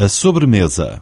a sobremesa.